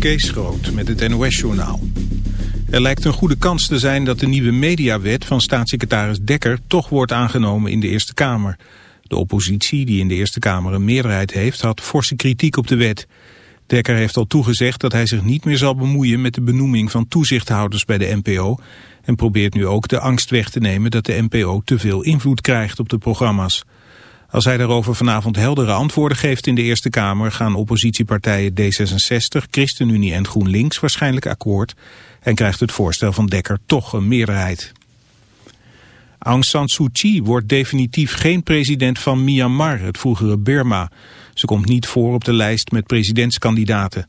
Kees Groot met het NOS-journaal. Er lijkt een goede kans te zijn dat de nieuwe mediawet van staatssecretaris Dekker toch wordt aangenomen in de Eerste Kamer. De oppositie, die in de Eerste Kamer een meerderheid heeft, had forse kritiek op de wet. Dekker heeft al toegezegd dat hij zich niet meer zal bemoeien met de benoeming van toezichthouders bij de NPO... en probeert nu ook de angst weg te nemen dat de NPO te veel invloed krijgt op de programma's. Als hij daarover vanavond heldere antwoorden geeft in de Eerste Kamer... gaan oppositiepartijen D66, ChristenUnie en GroenLinks waarschijnlijk akkoord... en krijgt het voorstel van Dekker toch een meerderheid. Aung San Suu Kyi wordt definitief geen president van Myanmar, het vroegere Burma. Ze komt niet voor op de lijst met presidentskandidaten.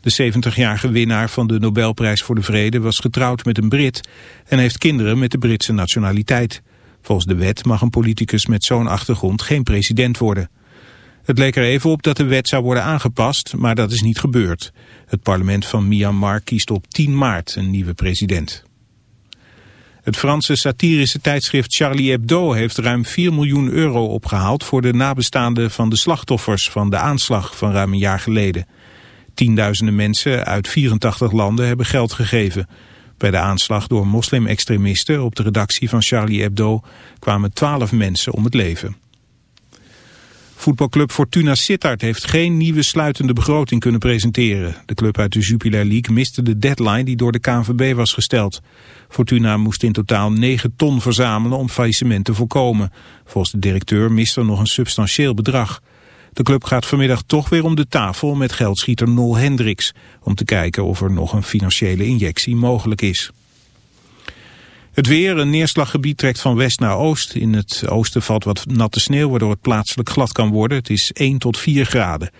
De 70-jarige winnaar van de Nobelprijs voor de Vrede was getrouwd met een Brit... en heeft kinderen met de Britse nationaliteit... Volgens de wet mag een politicus met zo'n achtergrond geen president worden. Het leek er even op dat de wet zou worden aangepast, maar dat is niet gebeurd. Het parlement van Myanmar kiest op 10 maart een nieuwe president. Het Franse satirische tijdschrift Charlie Hebdo heeft ruim 4 miljoen euro opgehaald voor de nabestaanden van de slachtoffers van de aanslag van ruim een jaar geleden. Tienduizenden mensen uit 84 landen hebben geld gegeven. Bij de aanslag door moslimextremisten op de redactie van Charlie Hebdo kwamen twaalf mensen om het leven. Voetbalclub Fortuna Sittard heeft geen nieuwe sluitende begroting kunnen presenteren. De club uit de Jupiler League miste de deadline die door de KNVB was gesteld. Fortuna moest in totaal 9 ton verzamelen om faillissement te voorkomen. Volgens de directeur miste er nog een substantieel bedrag. De club gaat vanmiddag toch weer om de tafel met geldschieter Nol Hendricks... om te kijken of er nog een financiële injectie mogelijk is. Het weer, een neerslaggebied trekt van west naar oost. In het oosten valt wat natte sneeuw waardoor het plaatselijk glad kan worden. Het is 1 tot 4 graden.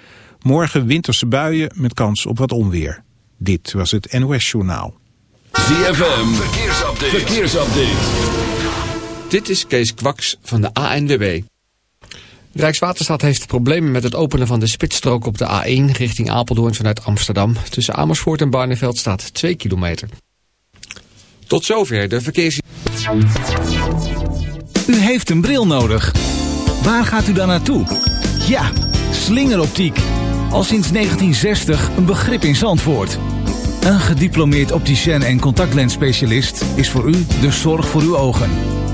Morgen winterse buien met kans op wat onweer. Dit was het NOS Journaal. ZFM, verkeersupdate. verkeersupdate. Dit is Kees Kwaks van de ANWB. Rijkswaterstaat heeft problemen met het openen van de spitsstrook op de A1 richting Apeldoorn vanuit Amsterdam. Tussen Amersfoort en Barneveld staat 2 kilometer. Tot zover de verkeers... U heeft een bril nodig. Waar gaat u dan naartoe? Ja, slingeroptiek. Al sinds 1960 een begrip in Zandvoort. Een gediplomeerd opticien en contactlensspecialist is voor u de zorg voor uw ogen.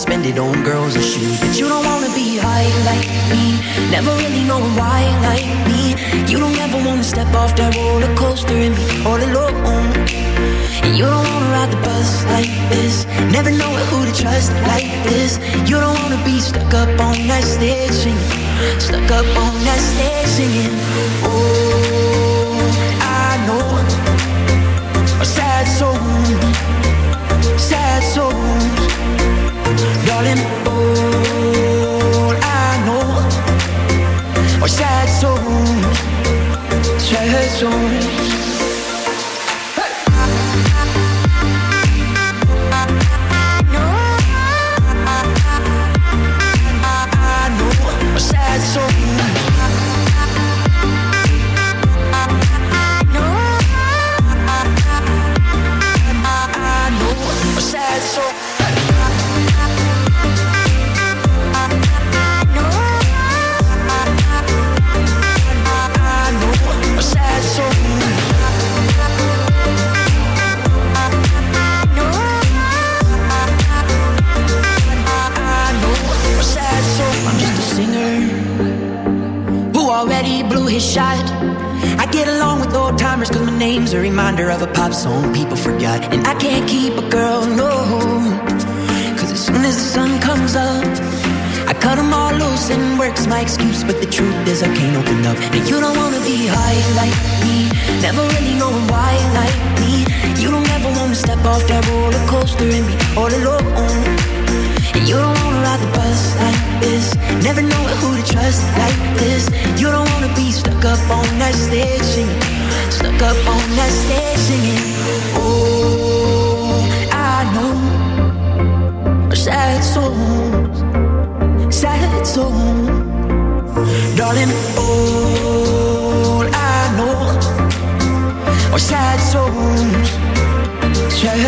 spend it on girls and shoes. But you don't wanna be high like me, never really knowing why like me. You don't ever wanna step off that roller coaster and be all alone. And you don't wanna ride the bus like this, never know who to trust like this. You don't wanna be stuck up on that stage singing, stuck up on that stage singing. Oh. stories Never really knowing why you like me. You don't ever wanna step off that roller coaster and be all alone. And you don't wanna ride the bus like this. Never know who to trust like this. You don't wanna be stuck up on that stage singing. Stuck up on that stage singing. Oh, I know. Sad songs, sad songs, darling. Oh. 我下 sad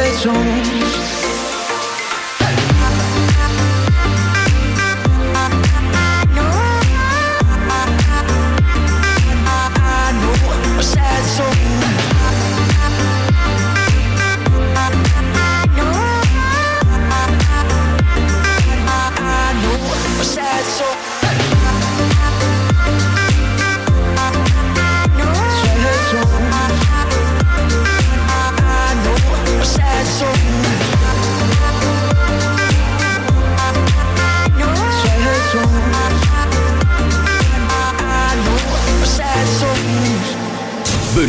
一种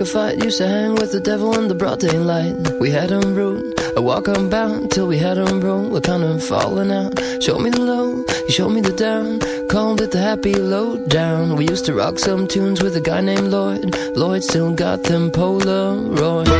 Like a fight, used to hang with the devil in the broad daylight. We had him a walk unbound, till we had him we're kind of falling out. Showed me the low, he showed me the down, called it the happy low down. We used to rock some tunes with a guy named Lloyd. Lloyd still got them Polaroids.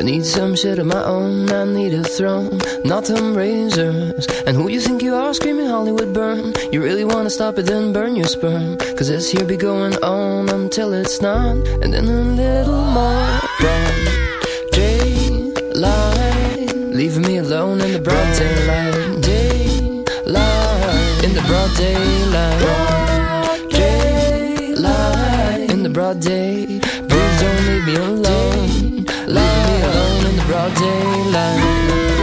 I need some shit of my own. I need a throne, not them razors. And who you think you are screaming Hollywood burn? You really wanna stop it, then burn your sperm. Cause this here be going on until it's not. And then a little more broad daylight. Leaving me alone in the broad daylight. Daylight. In the broad daylight. Daylight. In the broad day. Please don't leave me alone. Broad daylight.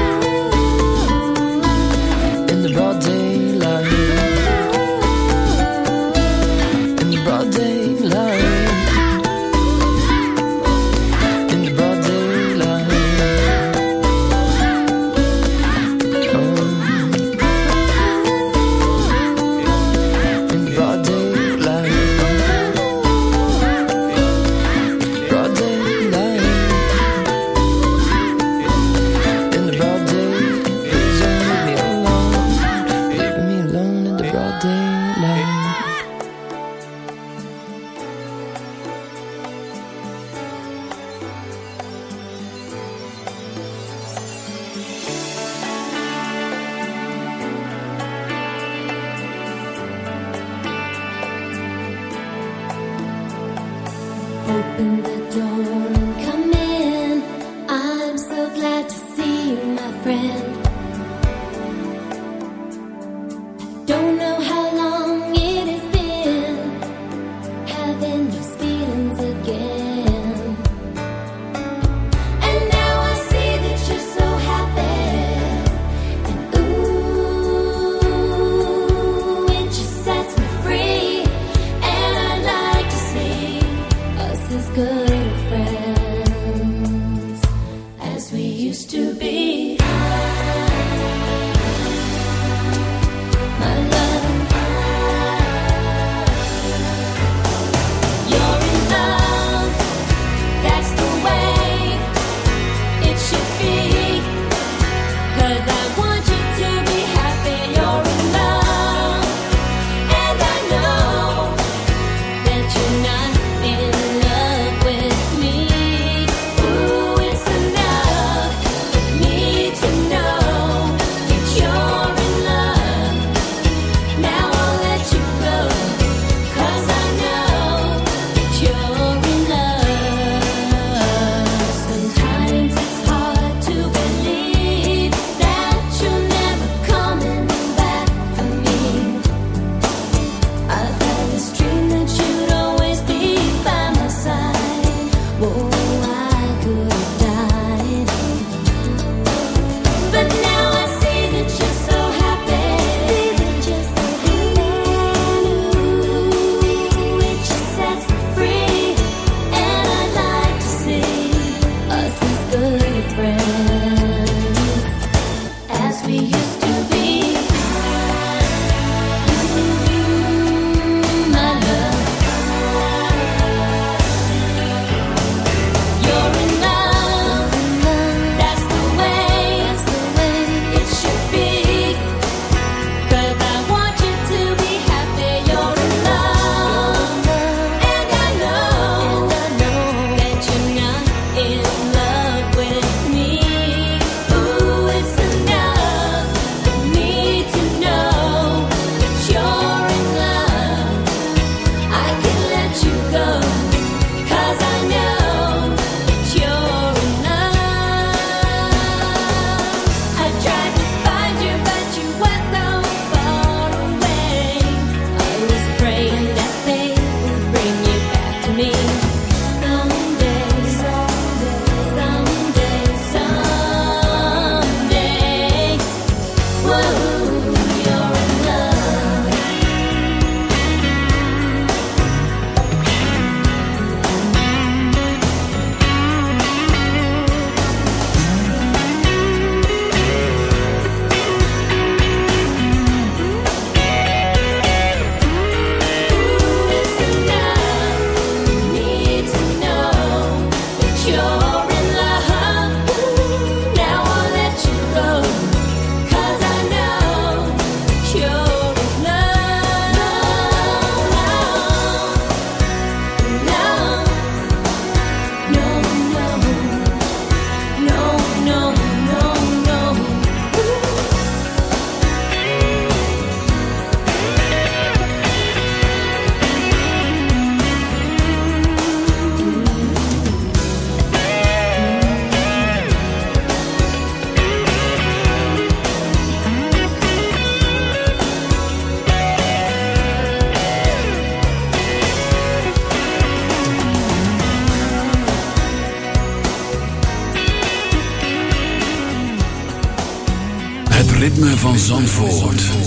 Zandvoort.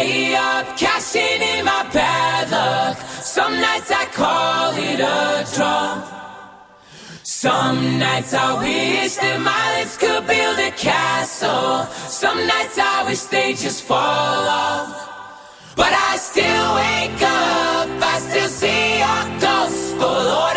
Stay up, cashing in my bad luck. Some nights I call it a draw. Some nights I wish that my lips could build a castle. Some nights I wish they just fall off. But I still wake up, I still see your ghost. Oh Lord,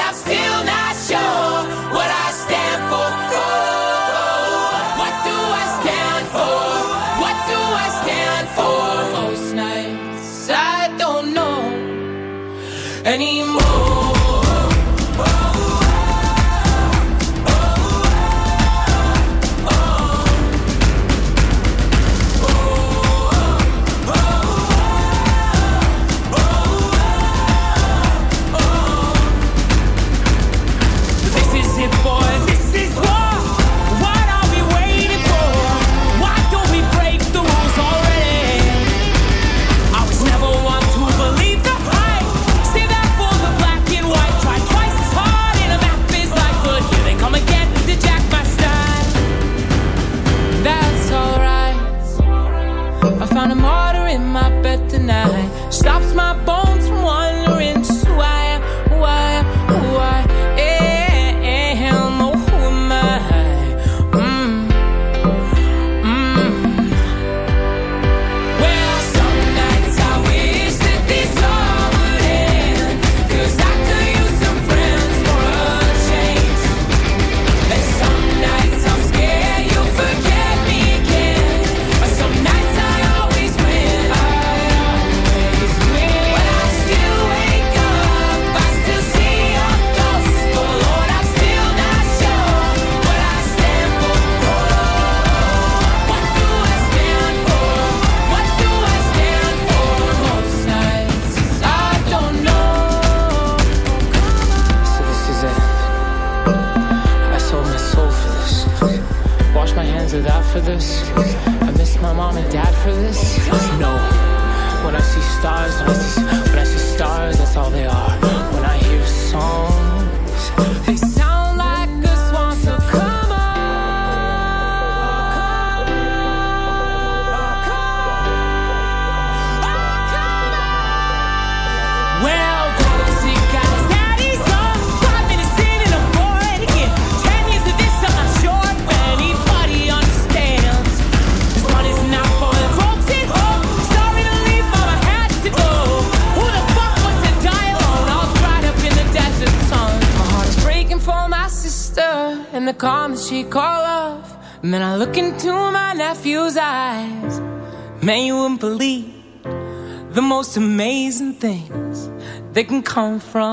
come from.